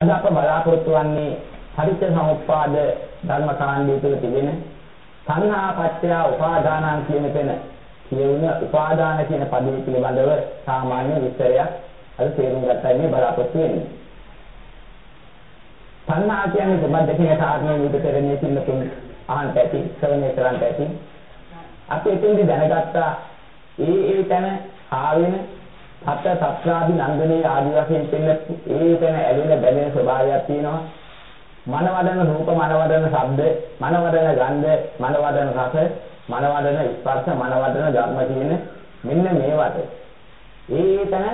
අද අප බලාපොරොත්තු වන්නේ පටිච්ච සමුප්පාද ධර්ම කාණ්ඩය තුළ තිබෙන සංහා පත්‍ය උපාදානං කියන තැන කියවුන උපාදාන කියන පදේ පිළිබඳව සාමාන්‍ය විස්තරයක් අද තේරුම් ගන්නයි මේ බලාපොරොත්තු වෙන්නේ. සංහා කියන්නේ කොහොමද කියන කාරණේ විදිහට පෙරන්නේ සින්නතුන් අහන්න ඇති, ශ්‍රවණය කරන්න ඇති. අපි එතෙන්දි දැනගත්තා ඒ ඒ තැන ආවෙන සත්‍ය සත්‍යාදි නන්දනේ ආදි වශයෙන් දෙන්න ඒකන ඇලෙන බැලෙන ස්වභාවයක් තියෙනවා. මනවදන රූප මනවදන ශබ්ද මනවදන ගන්ධ මනවදන රස මනවදන ස්පර්ශ මනවදන ධර්ම කියන මෙන්න මේවට. ඒතන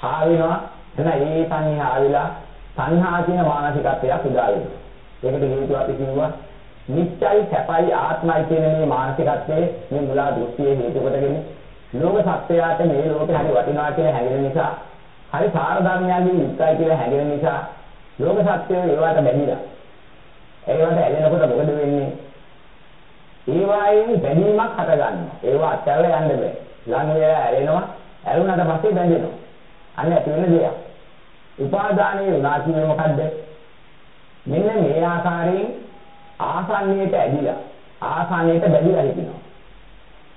හා වෙනවා එතන ඒ සංහා ආවිලා සංහා කියන මානසිකත්වයක් උදා වෙනවා. ඒකට හේතුව අපි කිව්වා නිත්‍යයි සැපයි ආත්මයි කියන මේ මානසිකත්වයේ මේ මුලා දෘෂ්ටියේ හේතු කොටගෙන ලෝක සත්‍යයට මේ ලෝකේ හරි වටිනවා කියලා හැඟෙන නිසා හරි සාර ධර්මයන්ගෙන් යුක්තයි කියලා හැඟෙන නිසා ලෝක සත්‍යය ඒවට බැඳිලා. ඒවට ඇලෙනකොට මොකද වෙන්නේ? ඒවායින් බැඳීමක් හට ගන්නවා ඒවා අත්හැරලා යන්න බෑ. ළඟ වෙලා ඇලෙනවා. ඇලුනට පස්සේ බැඳෙනවා. අන්න ඇති වෙන දෙයක්. උපාදානයේ උනා කියන්නේ මොකද්ද? මෙන්න මේ ආකාරයෙන් ආසන්නයට ඇදිලා ආසන්නයට බැඳිලා හිටිනවා.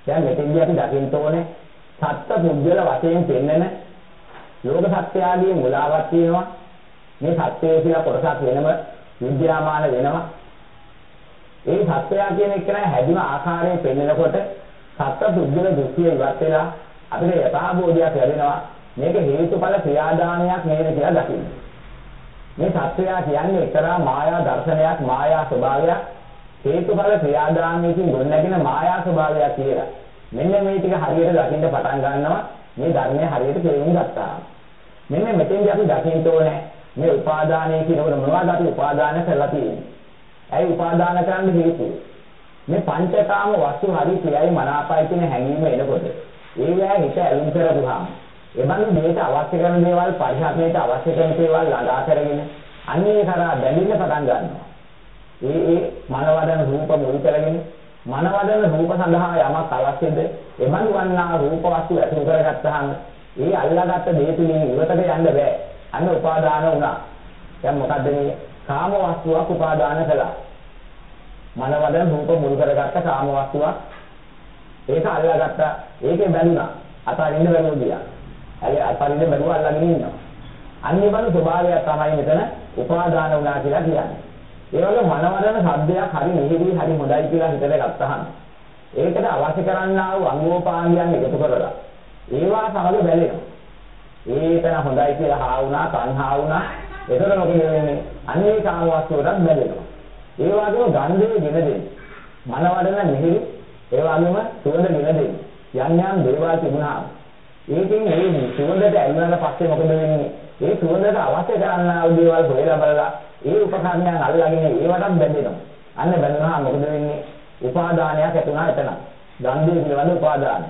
දැන් මෙතෙන්දී අපි දකින්න ඕනේ සත්ත්ව පුද්ගල වශයෙන් පෙන්වන ලෝක සත්‍යයදී මුලාවක් තියෙනවා. මේ සත්‍යය කියලා කොටසක් වෙනම විද්‍යාමාන වෙනවා. ඒ සත්‍යය කියන එක නෑ හැදින ආකාරයෙන් පෙන්වනකොට සත්ත්ව පුද්ගල දෘෂ්ටිය ඉවත් වෙලා අපිට යථාබෝධයක් ලැබෙනවා. මේක හේතුඵල ක්‍රියාදානයක් නේද කියලා දකින්න. මේ සත්‍යය කියන්නේ එක්තරා මායා දර්ශනයක් මායා ස්වභාවයක් හේතුඵල ක්‍රියාදාමයකින් ගොඩනැගෙන මායා ස්වභාවයක් කියලා. මෙන්න මේ ටික හරියට දකින්න පටන් ගන්නවා මේ ධර්මය හරියට තේරුම් ගත්තා. මෙන්න මෙතෙන්දී අපි දකින්න ඕනේ මේ උපාදානය කියනකොට මොනවද අපි උපාදාන කරලා තියෙන්නේ? ඇයි උපාදාන කරන්න හේතුව? මේ පංචකාම වස්තු හරි ප්‍රියයි මනාපයි කියන හැඟීම එනකොට ඒවැ හිත ඇලුම් කරපුවාම එබඳු මේක අවශ්‍ය කරන දේවල් පරිහරණයට අවශ්‍ය කරන දේවල් ළඟා කරගෙන අන්නේ කරා බැඳින්න පටන් ගන්නවා. ඒ ඒ මනවදන රූප මුල් කරගෙන මනවදන රූප සඳහා යමක් අවශ්‍යද? එබඳු වන්නා රූප වස්තු ඇතුළු කරගත්තාම ඒ අල්ලාගත්ත දේ තුලින් ඉවතට යන්න බෑ. අන්න උපාදාන වුණා. දැන් මොකද්ද මේ? කාම වස්තුවක් උපාදාන කළා. මනවදන රූප මුල් කරගත්ත කාම වස්තුවක් ඒක අල්ලාගත්ත ඒකේ බැඳුනා. අතාරින්න බැරුව ගියා. ඇයි අතාරින්න බැරුව අල්ලගෙන ඉන්නවා. අන්නේ බඳු ස්වභාවයක් තමයි මෙතන උපාදාන වුණා කියලා කියන්නේ. ඒ වගේ මනවරණ සද්දයක් හරි මිහිරි හරි හොඳයි කියලා හිතට ගත්තහම ඒකට අවශ්‍ය කරන්නා වූ අංගෝපාංගයන් එකතු කරලා ඒවා සමග බැලෙනවා. ඒකන හොඳයි කියලා හා වුණා, තණ්හා වුණා. එතකොට මොකද වෙන්නේ? අන්නේ කාම වස්තුවටත් බැලෙනවා. ඒ වගේම ගන්ධයේ ගෙන දෙන්නේ. මනවරණ මිහිරි ඒ වගේම සුවඳ ගෙන දෙන්නේ. යම් යම් දේවල් තිබුණා. ඒකෙන් මේ සුවඳට ඇල්ලුණාට පස්සේ මොකද වෙන්නේ? ඒ සුවඳට අවශ්‍ය කරන්නා වූ දේවල් හොයලා බලලා ඒ උපකරණයන් අල්ලගෙන ඒවටත් බැඳෙනවා. අන්න බැඳුනහම මොකද වෙන්නේ? උපාදානයක් ඇති වෙනවා එතන. ගන්ධය පිළිබඳ උපාදානය.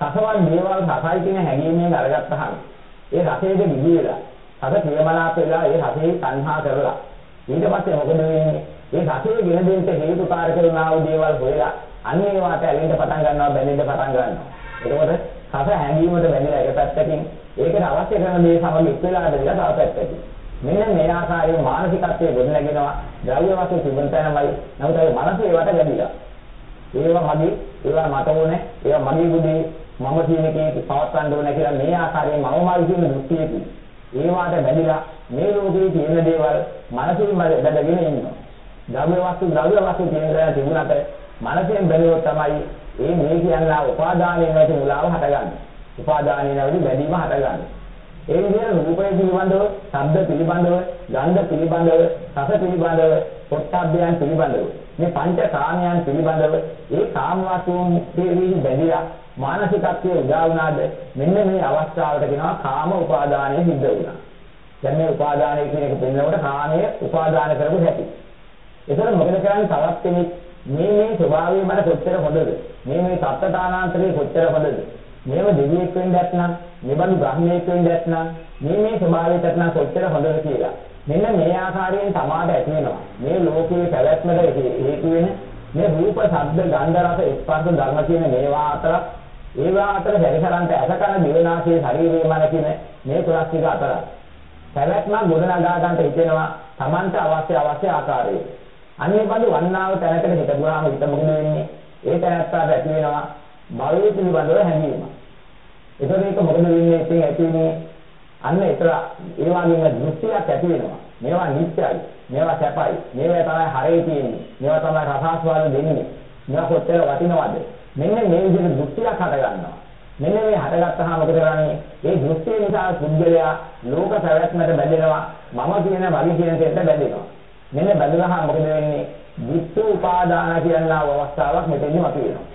රසවත් දේවල් රසයි කියන හැඟීමෙන් අරගත්තාම ඒ රසයේ දිවිලා රස ප්‍රියමනාප වෙලා ඒ රසයේ සංහා කරලා ඊට පස්සේ මොකද වෙන්නේ? ඒ රසයේ ගෙන දෙන්න හේතුකාරක වුණා වූ දේවල් හොයලා අන්න ඒවට ඇලෙන්න පටන් ගන්නවා බැඳෙන්න පටන් ගන්නවා. එතකොට රස හැඟීමට බැඳලා එක පැත්තකින් ඒකට අවශ්‍ය කරන දේ සමග එක්වලා බැඳලා තව පැත්තකින් මෙන්න මේ ආකාරයේ මානසිකත්වයේ ගොඩනගෙනවා. ද්‍රව්‍ය වස්තු තිබුණ තැනමයි. නමුත් ඒ මනස ඒවට ගැදිලා ඒවා මගේ ඒවා මට ඕනේ. ඒවා මගේ බුදේ. මම කියන එකේ පවත්වන්න ඕනේ කියලා මේ ආකාරයෙන් මම මාගේ කියන දෘෂ්ටියකින් ඒවාට බැඳිලා මේ ලෝකේ තියෙන දේවල් මනසින් බැඳගෙන ඉන්නවා. ද්‍රව්‍ය වස්තු ද්‍රව්‍ය වස්තු කියන දේ තිබුණාට මනසෙන් බැලුවොත් තමයි ඒ මේ කියනවා උපාදානයේ නැති මුලාව හටගන්නේ. උපාදානයේ නැති බැඳීම හටගන්නේ. ඒ විදිහට රූපය පිළිබඳව, ශබ්ද පිළිබඳව, ගන්ධ පිළිබඳව, රස පිළිබඳව, පොට්ටබ්බයන් පිළිබඳව මේ පංච කාමයන් පිළිබඳව ඒ කාම වස්තුන් දෙවි බැඳිලා මානසිකත්වයේ උදා වුණාද මෙන්න මේ අවස්ථාවට කියනවා කාම උපාදානය සිද්ධ වුණා. දැන් මේ උපාදානය කියන එක පෙන්නකොට කාමයේ උපාදාන කරපු හැටි. ඒතර මොකද කරන්නේ තවත් කෙනෙක් මේ මේ ස්වභාවය මට කොච්චර හොඳද? මේ මේ සත්‍යතානාන්තරේ කොච්චර හොඳද? මේව දෙවියෙක් වෙන්න නැත්නම් මෙබඳු බ්‍රහ්මයෙක් වෙන්න නැත්නම් මේ මේ ස්වභාවයට නැත්නම් කොච්චර හොඳද කියලා. මෙන්න මේ ආකාරයෙන් සමාඩ ඇති වෙනවා. මේ ලෝකයේ පැවැත්මට හේතු වෙන මේ රූප, ශබ්ද, ගන්ධ, රස, ස්පර්ශ ධර්ම කියන මේවා අතර ඒවා අතර පරිසරන්ට ඇසකන දිවනාසයේ ශරීරයේ මන කියන මේ කොටස් ටික අතර පැවැත්මක් ගොඩනගා ගන්නට හිතෙනවා Tamanta අවශ්‍ය අවශ්‍ය ආකාරයේ. අන්නේ බඳු වන්නාව තැනකට හිටපුවාම හිත මොකද වෙන්නේ? ඒ තැනත්තාට ඇති වෙනවා භවයේ පිළිබඳව හැඟීම. ඒතකොට මේක මොකද වෙන්නේ? ඉතින් ඇති වෙන්නේ අන්න ඒතර ඒ වගේම දෘෂ්ටියක් ඇති වෙනවා. මේවා නිත්‍යයි. මේවා සැපයි. මේවා තමයි හරේ තියෙන්නේ. මේවා තමයි රසාස්වාද දෙන්නේ. මේවා කොච්චර වටිනවද? මෙන්න මේ විදිහට දෘෂ්ටියක් හට ගන්නවා. මෙන්න මේ හටගත්තාම මොකද කරන්නේ? ඒ දෘෂ්ටිය නිසා පුද්ගලයා ලෝක පැවැත්මට බැඳෙනවා. මම කියන වගේ කියන දෙයට බැඳෙනවා. මෙන්න බැඳුනහම මොකද වෙන්නේ? විත්තු උපාදාන කියනා අවස්ථාවක් මෙතෙන්දි මතුවෙනවා.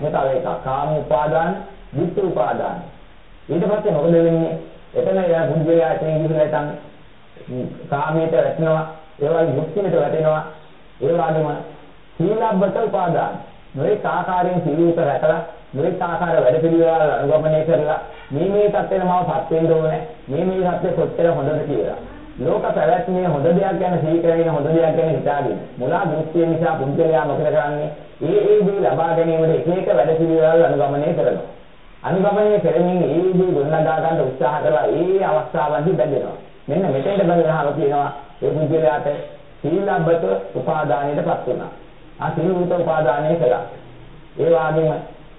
මේ තව එකක්. කාම උපාදාන, විත්තු උපාදාන. ඊට පස්සේ මොකද වෙන්නේ? එතන යා පුද්ගලයා එතන ගිහිල්ලා තන් කාමයට වැටෙනවා. ඒ වගේ යුක්තියට වැටෙනවා. ඒ වගේම සීලබ්බත උපාදාන. නොඑක ආකාරයෙන් සීලීත රැකලා නොඑක ආකාර වැඩ පිළිවෙල අනුගමනය කරලා මේ මේ தත්ත්වෙට මමපත් වෙන්න ඕනේ. මේ මේ தත්ත්වෙ කොච්චර හොඳද කියලා. ලෝක පැවැත්මේ හොඳ දෙයක් ගැන සිහි කරගෙන හොඳ දෙයක් ගැන හිතාගෙන මුලා දෘෂ්ටිය නිසා පුද්ගලයා මොකද කරන්නේ? ඒ ඒ දේ ලබා ගැනීමට එක එක වැඩ පිළිවෙල අනුගමනය කරනවා. අනුගමනය කරමින් ඒ දේ ගොඩනගා ගන්න උත්සාහ කරලා ඒ අවස්ථාවන්හි බැඳෙනවා. මෙන්න මෙතෙන්ට බැඳගෙනහම කියනවා ඒ පුද්ගලයාට සීලබ්බත උපාදානයටපත් වුණා. ආ සීලුත උපාදානය කළා. ඒ වගේම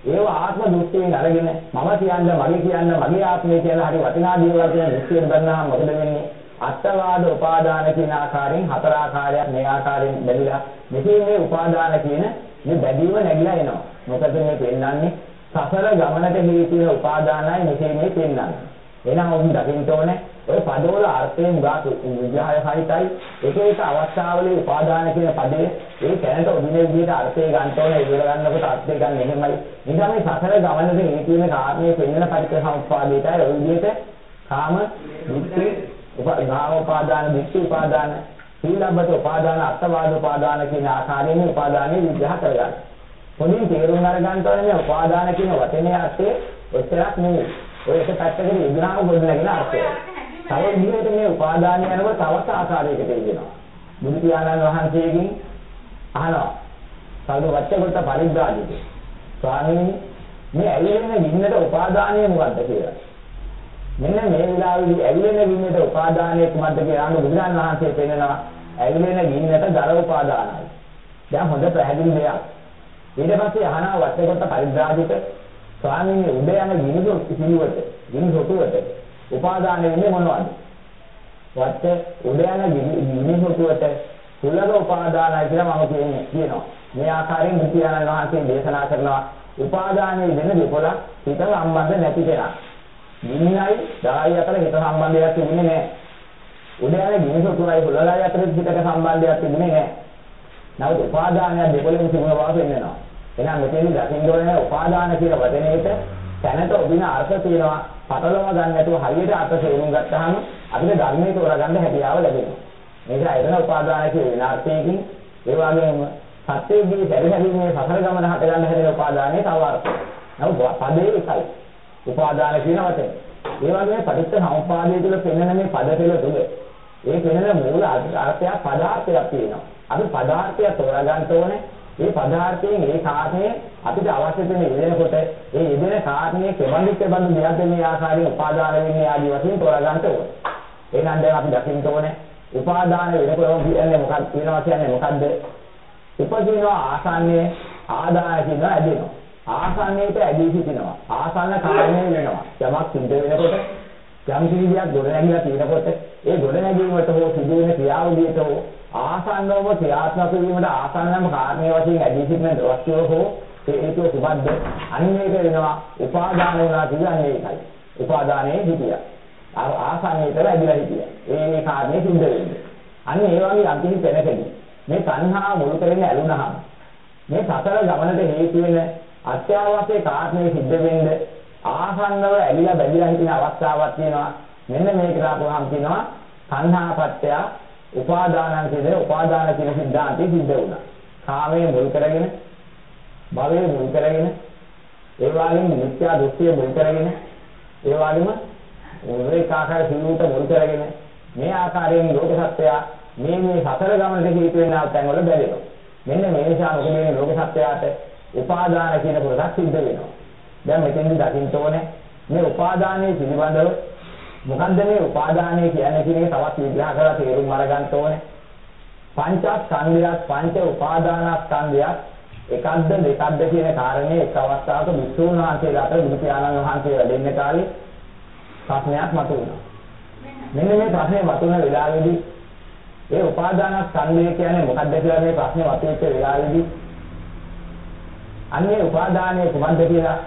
ඒව ආත්ම දෘෂ්ටියෙන් අරගෙන මම කියන්න මගේ කියන්න මගේ ආත්මය කියලා හරි වටිනා දේවල් කියන දෘෂ්ටියෙන් බැලනහම මොකද වෙන්නේ? අත්වාද උපාදාන කියන ආකාරයෙන් හතර ආකාරයක් මේ ආකාරයෙන් බැඳිලා මෙතේ මේ උපාදාන කියන මේ බැඳීම නැగిලා එනවා. මොකද මේ පෙන්වන්නේ සසර ගමනට හේතු වෙන උපාදානයි මෙතේ මේ පෙන්වන්නේ. එහෙනම් ඔබ දකින්න ඕනේ ඔය පදවල අර්ථයෙන් ගාතු විග්‍රහය හරිතයි එක එක අවස්ථාවලදී උපාදාන කියන පදේ ඒ කැනට ඔදින විදිහට අර්ථය ගන්න ඕනේ ඉවර ගන්නකොට අර්ථය ගන්න එහෙමයි. නිසා මේ සසර ගමනට හේතු වෙන කාරණේ පෙන්වන පරිච්ඡේදසම්පාදේටයි ඔය විදිහට කාම, ditthi, උපාදාන උපාදාන, ditthi උපාදාන, සීලබ්බත උපාදාන, අත්වාද උපාදාන කියන ආකාරයෙන් උපාදානෙ විග්‍රහ කරගන්න. පොඩි තේරුම් අරගන්න ඕනේ මේ උපාදාන කියන වචනේ අර්ථය ඔච්චරක් නෙවෙයි. ඔය එක පැත්තකට යෙදුනාම ගොඩනගෙන අර්ථය. තව විදිහට මේ උපාදානය යනකොට තවත් ආකාරයකට යෙදෙනවා. බුදු පියාණන් වහන්සේගෙන් අහනවා. සල්ද වච්චකොට පරිද්දාදිත. ස්වාමීනි මේ ඇවිලෙන ගින්නට උපාදානය මොකද්ද කියලා. මෙන්න මේ විලාවේදී ඇවිලෙන ගින්නට උපාදානය කුමක්ද කියලා අහන බුදුරන් වහන්සේ පෙන්නනවා. ඇවිලෙන ගින්නට දර උපාදානයි. දැන් හොඳ පැහැදිලි දෙයක්. ඊට පස්සේ අහනවා වච්චකොට පරිද්දාදිත ස්වාමීනි උඩ යන ගිනිසො සිලුවට ගිනිසොටුවට උපාදාන වෙන්නේ මොනවද? වත්ත උඩ යන ගිනිසොටුවට කුලක උපාදානයි කියලා මම කියන්නේ කියනවා. මේ ආකාරයෙන් මුතියනන් වහන්සේ දේශනා කරනවා උපාදානයේ වෙන දෙපොළ හිත සම්බන්ධ නැති කෙනා. ගින්නයි දායි අතර හිත සම්බන්ධයක් තිබුණේ නැහැ. උඩ යන ගිනිසොටුවයි කුලලයි අතර හිතක සම්බන්ධයක් තිබුණේ නැහැ. නමුත් උපාදානය දෙපොළෙන් තිබුණ බව පෙන්වනවා. එහෙනම් මෙතෙන්දි දකින්න ඕනේ උපාදාන කියන වචනේට තැනට ඔබින අර්ථ තියෙනවා. පටලවා ගන්න නැතුව හරියට අර්ථ තේරුම් ගත්තාම අපිට ධර්මයේ තෝරගන්න හැකියාව ලැබෙනවා. මේක එතන උපාදාන කියන විනාර්ථයකින් ඒ වගේම සත්‍යයේ පරිහරින්නේ සසර ගමන හට ගන්න හැදෙන උපාදානයේ තව අර්ථයක්. නමුත් පදේ එකයි. උපාදාන කියන වචනේ. ඒ වගේම පටිච්ච සමුප්පාදයේ තුල පෙන්වන මේ පද පෙළ තුල ඒ පෙන්වන මූල අර්ථයක් පදාර්ථයක් තියෙනවා. අපි පදාර්ථය තෝරගන්න ඕනේ මේ පදාර්ථයෙන් ඒ කාරණේ අපිට අවශ්‍ය වෙන යෙදෙනකොට ඒ යෙදෙන කාරණේ කෙබඳු කෙබඳු දෙයක්ද මේ ආකාරයෙන් උපාදාන වෙන්නේ ආදී වශයෙන් තෝරගන්න ඕනේ. එහෙනම් දැන් අපි දකින්න ඕනේ උපාදාන වෙනකොට කියන්නේ මොකක්ද කියනවා කියන්නේ මොකද්ද? උපදිනවා ආසන්නයේ ආදාය කියනවා ඇදෙනවා. ආසන්නයට ඇදී සිටිනවා. ආසන්න කාරණේ වෙනවා. යමක් සිද්ධ වෙනකොට යම් කිසියක් ගොඩ නැගිලා තියෙනකොට ඒ ගොඩ නැගීමට හෝ සිදුවෙන ක්‍රියාවලියට හෝ ආසන්නවම ක්‍රියාත්මක වීමට ආසන්නම කාරණේ වශයෙන් ඇදී සිටින වස්තුව හෝ හේතුව කුමක්ද? අනිත් වෙනවා උපාදාන වෙනවා කියන්නේ ඒකයි. උපාදානයේ හිතියා. ආසන්නයට ඇදිලා හිටියා. ඒ මේ කාරණේ සිද්ධ වෙන්නේ. අන්න ඒ වගේ අන්තිම තැනකදී මේ තණ්හා මුල් කරගෙන ඇලුනහම මේ සතර ගමනට හේතු වෙන අත්‍යවශ්‍ය කාරණේ සිද්ධ වෙන්නේ ආසන්නව ඇලිලා බැඳිලා හිටින අවස්ථාවක් තියෙනවා. මෙන්න මේකට අපුවාම කියනවා තණ්හාපත්‍ය උපාදානං කියන උපාදාන කියන සිද්ධාන්තය සිද්ධ වුණා. කාමයේ මුල් කරගෙන භවයේ මුල් කරගෙන ඒ වගේම මිත්‍යා දෘෂ්ටිය මුල් කරගෙන ඒ වගේම උරේකාකාර සිල්ලුට මුල් කරගෙන මේ ආකාරයෙන් ලෝක සත්‍යය මේ මේ සතර ගමනට හේතු වෙනා තැන් වල බැලෙනවා. මෙන්න මේ නිසා මොකද මේ ලෝක සත්‍යයට උපාදාන කියන කොටස සිද්ධ වෙනවා. දැන් මෙතෙන්දි දකින්න ඕනේ මේ උපාදානයේ පිළිබඳව මොකද්ද මේ උපාදානය කියන්නේ කියන එක තවත් විග්‍රහ කරලා තේරුම් අරගන්න ඕනේ. පංචස්කන්ධයත් පංච උපාදානස්කන්ධයත් එකක්ද දෙකක්ද කියන කාරණේ එක් අවස්ථාවක විසුණු වහන්සේලාට බුදු පියාණන් වහන්සේ වැඩෙන්න කාලේ ප්‍රශ්නයක් මතුවුණා. මෙන්න මේ ප්‍රශ්නේ මතුවන වෙලාවේදී ඒ උපාදානස්කන්ධය කියන්නේ මොකක්ද කියලා මේ ප්‍රශ්නේ මතුවෙච්ච වෙලාවේදී අන්නේ උපාදානයේ කුමක්ද කියලා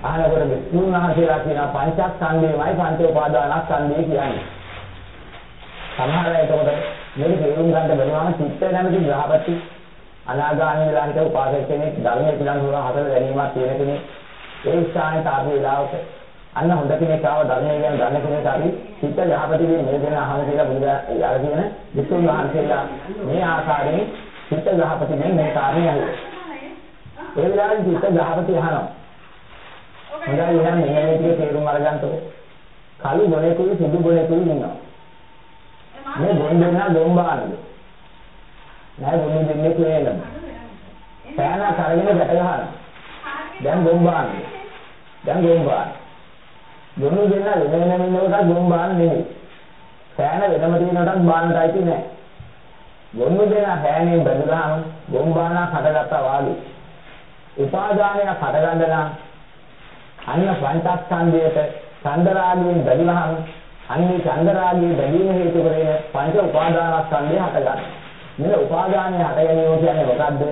අහනකොට විසුණු වහන්සේලා කියන පංචස්කන්ධයමයි පංච උපාදානස්කන්ධය කියන්නේ. සමහර අය එතකොට මේක තේරුම් ගන්න බැරිවම චිත්ත නැමැති ග්‍රහපති අනාගාමී වෙලා හිට උපාසක කෙනෙක් ධර්මයේ පිළිබඳව හතර දැනීමක් තියෙන කෙනෙක් ඒ ස්ථානයට ආපු වෙලාවක අන්න හොඳ කෙනෙක් ආව ධර්මයේ ගැන දන්න කෙනෙක් අපි චිත්ත ග්‍රහපතිගේ මේ දෙන අහන කියලා බුදුදා අර කියන විසුණු වහන්සේලා මේ ආකාරයෙන් චිත්ත ග්‍රහපතිගෙන් මේ කාරණේ අහුවේ. ඒ වෙලාවේ චිත්ත ග්‍රහපති අහනවා හොඳයි එහෙනම් මෙන්න මේ ටික තේරුම් අරගන්නකො. කළු ගොනෙකුයි සුදු ගොනෙකුයි ඉන්නවා. මේ ගොන් දෙන්නා ගොම්බානද? නෑ ගොන් දෙන්නේ කියනද? පෑන කරගෙන ගැට ගහනවා. දැන් ගොම්බානද? දැන් ගොම්බාන. ගොන් දෙන්නා වෙන වෙනම ඉන්නකොට ගොම්බාන නෙමෙයි. පෑන වෙනම තියෙනකොටත් බානටයි තියෙන්නේ. ගොන් දෙන්නා පෑනෙන් බැඳලාම ගොම්බානක් හටගත්තා වාගේ. උපාදානයක් හටගන්න නම් අන්න පංචස්කන්ධයට චන්දරාගයෙන් බැඳිවහම අන්නේ චන්දරාගයේ බැඳීම හේතු කරගෙන පංච උපාදානස්කන්ධය හටගන්නවා. මෙන්න උපාදානය හට ගැනීම කියන්නේ මොකද්ද?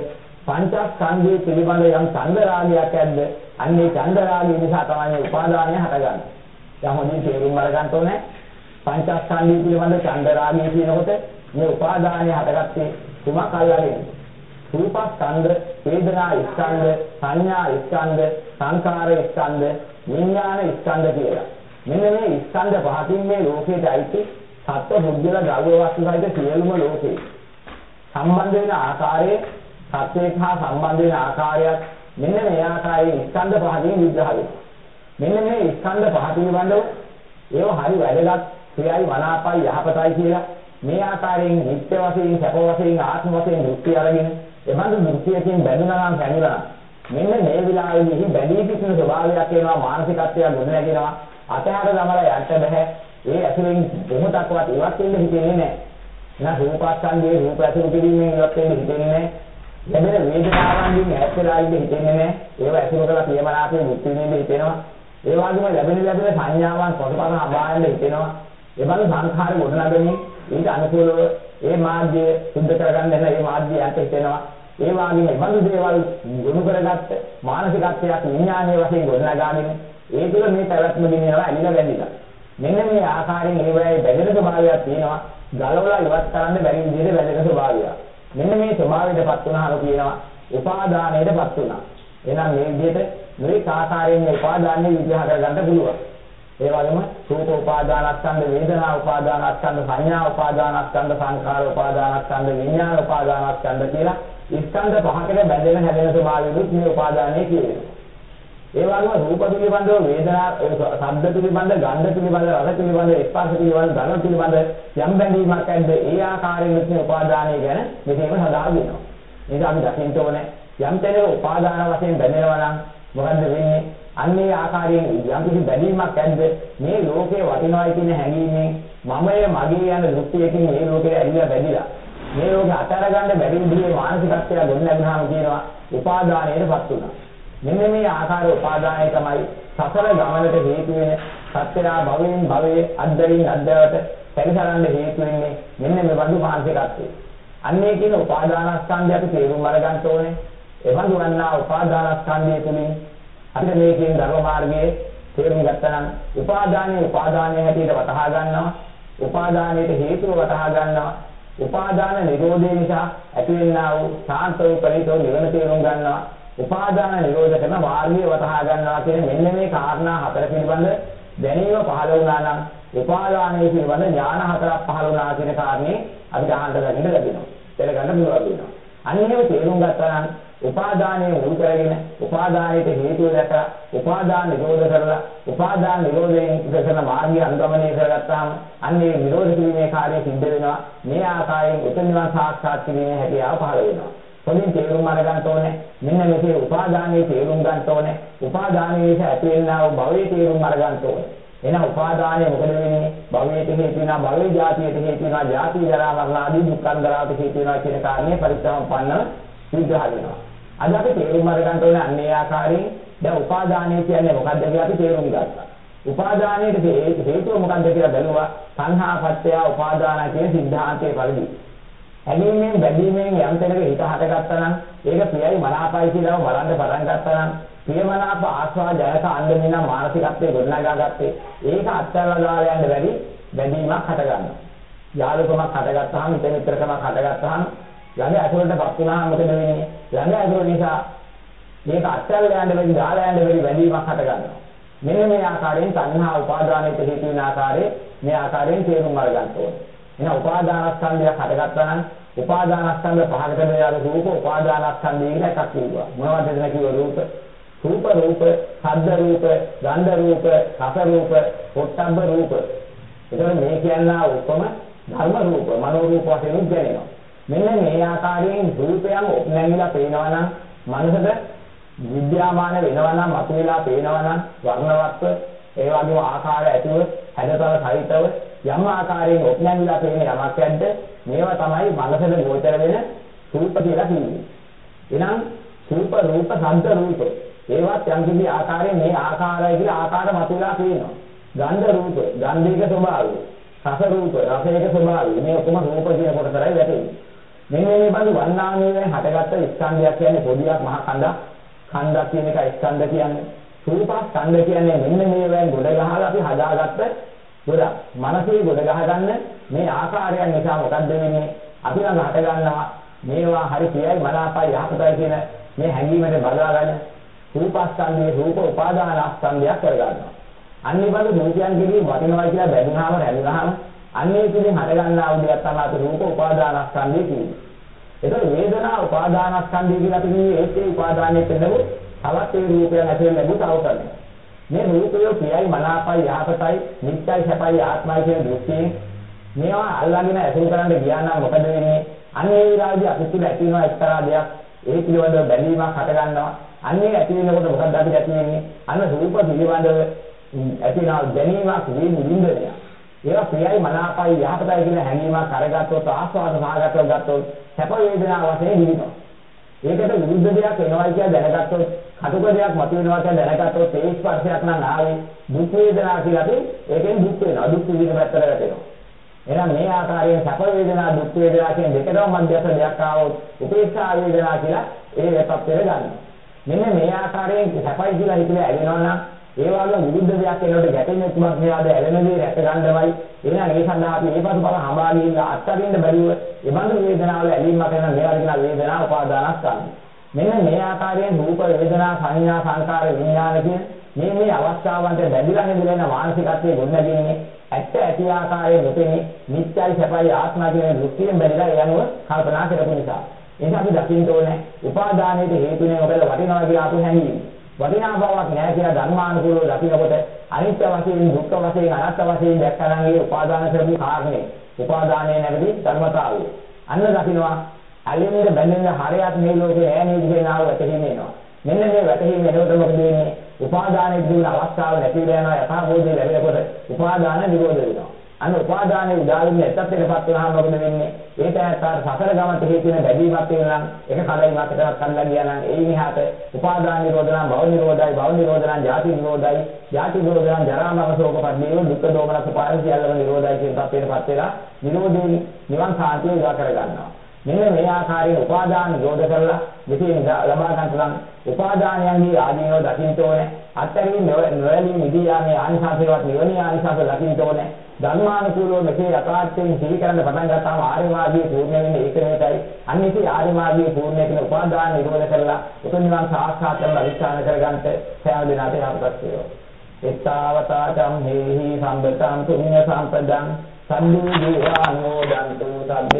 පංචස්කන්ධයේ පිළිබඳ යම් චන්දරාගයක් ඇද්ද? අන්නේ චන්දරාගය නිසා තමයි උපාදානය හටගන්නේ. දැන් හොඳින් තේරුම් අරගන්න ඕනේ. පංචස්කන්ධය පිළිබඳ චන්දරාගය කියනකොට මේ උපාදානය හටගත්තේ කුමක් අල්ලගෙන? රූපස්කන්ධ, වේදනා ස්කන්ධ, සංඥා ස්කන්ධ, සංකාර ස්කන්ධ, විඥාන ස්කන්ධ කියලා. මෙන්න මේ ස්කන්ධ පහකින් මේ ලෝකයට අයිති සත්ව බුද්ධල ද්‍රව්‍ය වස්තු සහිත සියලුම ලෝකේ සම්බන්ධ වෙන ආකාරයේ සත්‍යයක් හා සම්බන්ධ වෙන ආකාරයක් මෙන්න මේ ආකාරයේ ස්කන්ධ පහකින් විග්‍රහ වෙනවා. මෙන්න මේ ස්කන්ධ පහ පිළිබඳව ඒව හරි වැදගත් ක්‍රියයි මනාපයි යහපතයි කියලා මේ ආකාරයෙන් නිත්‍ය වශයෙන් සැප වශයෙන් ආත්ම වශයෙන් දෘෂ්ටි අරගෙන එබඳු දෘෂ්ටියකින් බැඳුනා නම් පැනිරා මෙන්න මේ විලාසෙහි බැඳී සිටින ස්වභාවයක් වෙනවා මානසිකත්වයක් ගොඩනැගෙනවා අතහැර දමලා යන්න බෑ ඒ ඇතුලෙන් බොහෝතක්වත් ඉවත් වෙන්න හිතෙන්නේ නැහැ. එහෙනම් රූපස්කන්ධයේ රූප ඇතුළු කිරීමෙන් ඉවත් වෙන්න හිතෙන්නේ නැහැ. ලැබෙන වේදනාවන්ගෙන් ඈත් වෙලා ඉන්න හිතෙන්නේ නැහැ. ඒව ඇතුළු කරලා ප්‍රියමනාපයේ මුක්ති විඳින්න හිතෙනවා. ඒ වගේම ලැබෙන ලැබෙන සංඥාවන් කොටපන අභායන්න හිතෙනවා. එබඳු සංඛාර ගොඩනගමින් ඊට අනුකූලව ඒ මාර්ගය සුද්ධ කරගන්න හැම ඒ මාර්ගයන්ට හිතෙනවා ඒ වගේම බඳු දේවල් ගොනු කරගත්ත මානසිකත්වයක් විඥානීය වශයෙන් ගොඩනගාගෙන ඒ තුළ මේ පැවැත්ම දිනනවා ඇලිලා බැඳිලා. මෙන්න මේ ආකාරයෙන් ඒ වෙලාවේ බැඳෙන ස්වභාවයක් තියෙනවා. ගලවලා ඉවත් කරන්න බැරි විදිහට බැඳෙන ස්වභාවයක්. මෙන්න මේ ස්වභාවයටපත් වුණාම කියනවා උපාදානයටපත් වුණා. එහෙනම් මේ විදිහට මේ ආකාරයෙන් මේ උපාදානෙ විග්‍රහ කරගන්න පුළුවන්. ඒ වගේම රූප උපාදානස්කන්ධ වේදනා උපාදානස්කන්ධ සංඥා උපාදානස්කන්ධ සංකාර උපාදානස්කන්ධ විඥාන උපාදානස්කන්ධ කියලා ස්කන්ධ පහකට බැඳෙන හැදෙන ස්වභාවයුත් මේ උපාදානය කියනවා. ඒ වගේම රූප පිළිබඳව වේදනා ශබ්ද පිළිබඳ ගන්ධ පිළිබඳ රස පිළිබඳ ස්පර්ශ පිළිබඳ ධන පිළිබඳ යම් බැඳීමක් ඇද්ද ඒ ආකාරයෙන් මේ උපාදානය ගැන මෙතෙම සඳහන් වෙනවා. මේක අපි දකින්න ඕනේ යම් තැනක උපාදාන වශයෙන් බැඳෙනවා නම් මොකද්ද වෙන්නේ? අන්නේ ආකාරයෙන් යම් කිසි බැඳීමක් ඇද්ද මේ ලෝකේ වටිනවයි කියන හැඟීමෙන් මමය මගේ යන දෘෂ්ටියකින් මේ ලෝකේ ඇලිලා බැඳිලා මේ ලෝකේ අතර ගන්න බැරි විදිහේ මානසිකත්වය ගොඩනගනවාම කියනවා උපාදානයටපත් වුණා. මෙන්න මේ ආකාර උපාදානය තමයි සසර ගමනට හේතු වෙන සත්‍යනා භවයෙන් භවයේ අද්දරින් අද්දවට පරිසරන්න හේතු වෙන්නේ මෙන්න මේ බඳු මානසිකත්වය. අන්නේ කියන උපාදානස්කන්ධය අපි තේරුම් අරගන්න ඕනේ. එවන් වන්නා උපාදානස්කන්ධය තුලින් අපිට මේ කියන ධර්ම මාර්ගයේ තේරුම් ගත්තා නම් උපාදානයේ උපාදානයේ හැටියට වටහා ගන්නවා. උපාදානයට හේතුව වටහා ගන්නවා. උපාදාන නිරෝධය නිසා ඇතිවෙනා වූ ශාන්ත වූ පරිතෝ නිවන තේරුම් ගන්නවා. උපාදාන නිරෝධ කරන මාර්ගය වටහා ගන්නවා කියන මෙන්න මේ කාරණා හතර පිළිබඳ දැනීම පහළ වුණා නම් උපාදානයේ පිළිබඳ ඥාන හතරක් පහළ වුණා කියන කාරණේ අපිට අහන්න ගන්න ලැබෙනවා. දැනගන්න පුළුවන් වෙනවා. අන්නේව තේරුම් ගත්තා නම් උපාදානයේ මුල් කරගෙන උපාදානයට හේතු දැක උපාදාන නිරෝධ කරලා උපාදාන නිරෝධයෙන් ඉස්සන මාර්ගය අනුගමනය කරගත්තාම අන්නේ නිරෝධ කිරීමේ කාර්යය සිද්ධ වෙනවා. මේ ආකාරයෙන් උතුම් නිවන් සාක්ෂාත් කිරීමේ හැකියාව පහළ වෙනවා. හොඳින් තේරුම් අරගන්න ඕනේ. මෙන්න මේකේ උපාදානයේ තේරුම් ගන්න ඕනේ. උපාදානයේ ඇති වෙනා වූ භවයේ තේරුම් අරගන්න ඕනේ. එහෙනම් උපාදානය මොකද වෙන්නේ? භවයට හේතු වෙනවා, භවයේ ජාතියට හේතු වෙනවා, ජාති ජරා මරණ ආදී දුක්ඛන්දරාවට හේතු වෙනවා කියන කාරණේ පරිත්‍යාගපන්න විග්‍රහ වෙනවා. අද අපි තේරුම් අරගන්න ඕන අන්නේ ආකාරයෙන් දැන් උපාදානය කියන්නේ මොකක්ද කියලා අපි තේරුම් ගත්තා. උපාදානයේ හේතුව මොකක්ද කියලා බැලුවා සංහාපත්‍ය උපාදාන කියන સિદ્ધාන්තයේ පරිදි. හැදීමෙන් බැඳීමෙන් යම් තැනක හිත හටගත්තා නම් ඒක ප්‍රියයි මනාපයි කියලාම බලන්න පටන් ගත්තා නම් ප්‍රියමනාප ආස්වාදයක අන්දමිනා මානසිකත්වයේ ගොඩනගාගත්තේ ඒක අත්හැරලා දාලා යන්න බැරි බැඳීමක් හටගන්නවා. යාළුකමක් හටගත්තාම මිත්‍රකමක් හටගත්තාම ළඟ ඇතුළටපත් වුණාම මොකද වෙන්නේ? ළඟ ඇතුළ නිසා මේක අත්හැරලා යන්න බැරි දාලා යන්න බැරි බැඳීමක් හටගන්නවා. මෙන්න මේ ආකාරයෙන් තණ්හා උපාදානයට හේතු වෙන ආකාරයේ මේ ආකාරයෙන් තේරුම් අරගන්න ඕනේ. එහෙනම් උපාදානස්කන්ධයක් හටගත්තා නම් උපාදානස්කන්ධ පහකට බෙදාලා රූප උපාදානස්කන්ධය කියලා එකක් කියනවා. මොනවද එතන කිව්ව රූප? රූප රූප, ශබ්ද රූප, ගන්ධ රූප, රස රූප, පොට්ටබ්බ රූප. එතකොට මේ කියනා උපම ධර්ම රූප, මනෝ රූප වශයෙන් දැනෙනවා. මෙන්න මේ ආකාරයෙන් රූපයන් නැගිලා පේනවා නම් මනසට විද්‍යාමාන වෙනවා නම් මතුවලා පේනවා නම් වර්ණවත්ව ඒ වගේම ආකාර ඇතුව හැඩතල සහිතව යම් ආකාරයෙන් ඔප්නැමිලා පේන යමක් ඇද්ද මේවා තමයි මනසට ගෝචර වෙන රූප කියලා කියන්නේ. එහෙනම් රූප රූප ශබ්ද රූප ඒවත් යම් කිසි ආකාරයෙන් මේ ආකාරය කියලා ආකාර මතුවලා පේනවා. ගන්ධ රූප ගන්ධයක ස්වභාවය රස රූප රසයක ස්වභාවය මේ ඔක්කොම රූප කියන කොටතරයි වැටෙන්නේ. මෙන්න මේ බඳු වර්ණාංගයෙන් හටගත්ත ස්කන්ධයක් කියන්නේ පොඩියක් මහ කඳක් කන්දක් කියන එක ස්කන්ධ කියන්නේ. රූපස්කන්ධ කියන්නේ මෙන්න මේවෙන් ගොඩ ගහලා අපි හදාගත්ත ගොඩක්. මනසේ ගොඩ ගහගන්න මේ ආකාරයන් නිසා මොකද්ද වෙන්නේ? අපි ළඟ හට ගන්නවා මේවා හරි කියයි මනාපයි යහපතයි කියන මේ හැඟීමට බදාගෙන රූපස්කන්ධයේ රූප උපාදානස්කන්ධයක් කරගන්නවා. අන්නේ බඳු රූපයන් කෙරෙහි වටිනවා කියලා බැඳුනහම රැඳුනහම අන්නේ තුලින් හට ගන්නා උදයක් තමයි රූප උපාදානස්කන්ධය කියන්නේ. එතකොට වේදනා උපාදානස්කන්ධය කියලා අපි කියන්නේ ඒත් ඒ උපාදානයේ පෙන්නපු තවත් ඒ රූපයන් ඇතුලේ ලැබු තවකරණය. මේ රූපය ප්‍රියයි මනාපයි යහපතයි නිත්‍යයි සැපයි ආත්මයි කියන දෘෂ්ටියෙන් මේවා අල්ලාගෙන ඇතුල් කරන්න ගියා නම් මොකද වෙන්නේ? අන්නේ විරාජි අපි තුල ඇති වෙන එක්තරා දෙයක් ඒ පිළිබඳව බැඳීමක් හට ගන්නවා. අන්නේ ඇති වෙනකොට මොකද අපිට ඇති වෙන්නේ? අන්න රූප පිළිබඳව ඇති වෙන දැනීමක් විඳින්නයක්. ඒවා ප්‍රියයි මනාපයි යහපතයි කියන හැඟීමක් අරගත්තොත් ආස්වාද සහගතව ගත්තොත් සැප වේදනා වශයෙන් හිතෙනවා. ඒකට විරුද්ධ දෙයක් වෙනවා කියලා දැනගත්තොත් කටුක දෙයක් මතුවෙනවා කියලා දැනගත්තොත් ඒ ස්පර්ශයක් නම් ආවේ දුක් වේදනා කියලා අපි ඒකෙන් දුක් වෙනවා. දුක් විඳින පැත්තට වැටෙනවා. එහෙනම් මේ ආකාරයෙන් සැප වේදනා දුක් වේදනා කියන දෙකම මැදට දෙයක් ආවොත් උපේක්ෂා වේදනා කියලා ඒ පැත්තට ගන්නවා. මෙන්න මේ ආකාරයෙන් සැපයි කියලා හිතලා ඇලෙනවා නම් ඒ වගේම විරුද්ධ දෙයක් එනකොට ගැටෙන්නේ කුමක් නේද ඇලෙන දේ රැක ගන්නවයි. එහෙනම් ඒ සඳහා අපි මේ පසු බල හඹා ගිහිල්ලා අත්හරින්න බැරිව ඒ බඳු වේදනාවල ඇලීමක් වෙන මේවා කියන වේදනා උපාදානස්කන්ධ මෙන්න මේ ආකාරයෙන් රූප වේදනා සංඥා සංකාර විඥාන කියන මේ මේ අවස්ථාවන්ට බැඳිලා නෙදෙන මානසිකත්වයේ ගොඩනගන්නේ ඇත්ත ඇති ආකාරයෙන් නොපෙනී නිත්‍යයි සැපයි ආත්ම කියන දෘෂ්ටියෙන් බැඳලා යනව කල්පනා කරපු නිසා. එහෙනම් අපි දකින්න ඕනේ උපාදානයේ හේතුනේ මොකද වටිනවා කියලා අපු හැඟීම. වටිනා බවක් නැහැ කියලා ධර්මානුකූලව දකිනකොට අනිත්‍ය වශයෙන් දුක්ඛ වශයෙන් අනාත්ම වශයෙන් දැක්කනම් ඒ උපාදාන කරපු කාරණේ උපාදානයේ නැගදී ධර්මතාවය. අන්න දකින්නවා අලින්ද බැඳෙන හරයක් මේ ලෝකේ ඈ නේද කියන ආව වැටහීම එනවා. මෙන්න මේ වැටහීම එනකොට මොකද වෙන්නේ? උපාදානයේ දින අවස්ථාව නැති වෙනවා යථාභූතය ලැබෙනකොට උපාදාන නිරෝධ වෙනවා. අන්න උපාදානයේ උදාහරණ එකත් එකපත් වෙනාම මොකද වෙන්නේ? ඒක ඇත්තාට සසර ගමන්ට හේතු වෙන බැඳීමක් වෙනවා නම් ඒක කලින් මාතකටත් කල්ලා ගියා නම් ඒ විහාට උපාදාන නිරෝධන භව නිරෝධයි භව නිරෝධන ජාති නිරෝධයි ජාති නිරෝධන ජරා මරණ ශෝක පරිදේව දුක්ඛ දෝමන සුපාය සියල්ලම නිරෝධයි කියන තත්ත්වයටපත් වෙලා නිරෝධයෙන් නිවන් සාන්තිය උදා කර ගන්නවා. මෙන්න මේ ආකාරයෙන් උපාදාන නිරෝධ කරලා මෙතන ලබා ගන්න පුළුවන් උපාදානයන්ගේ ආදීනව දකින්න ඕනේ. අත්තරින් නොවැළී නිදී යාමේ ආනිසංසේවත් නිවනේ ආනිසංස දකින්න ඕනේ. ධර්මානුකූලව මෙසේ යථාර්ථයෙන් සිහි කරන්න පටන් ගත්තාම ආර්ය මාර්ගයේ පූර්ණ වෙන්නේ ඒක නේදයි. අනිත් ආර්ය මාර්ගයේ පූර්ණ වෙන උපාදාන නිරෝධ කරලා උතුම් නිවන් සාක්ෂාත් කරලා අධිෂ්ඨාන කරගන්නට සෑම දිනකට යහපත් වේවා. එත්තාවතාචම් හේහි සම්බතං පුඤ්ඤ සම්පදං සම්දු දේවානෝ දන්තු සබ්බ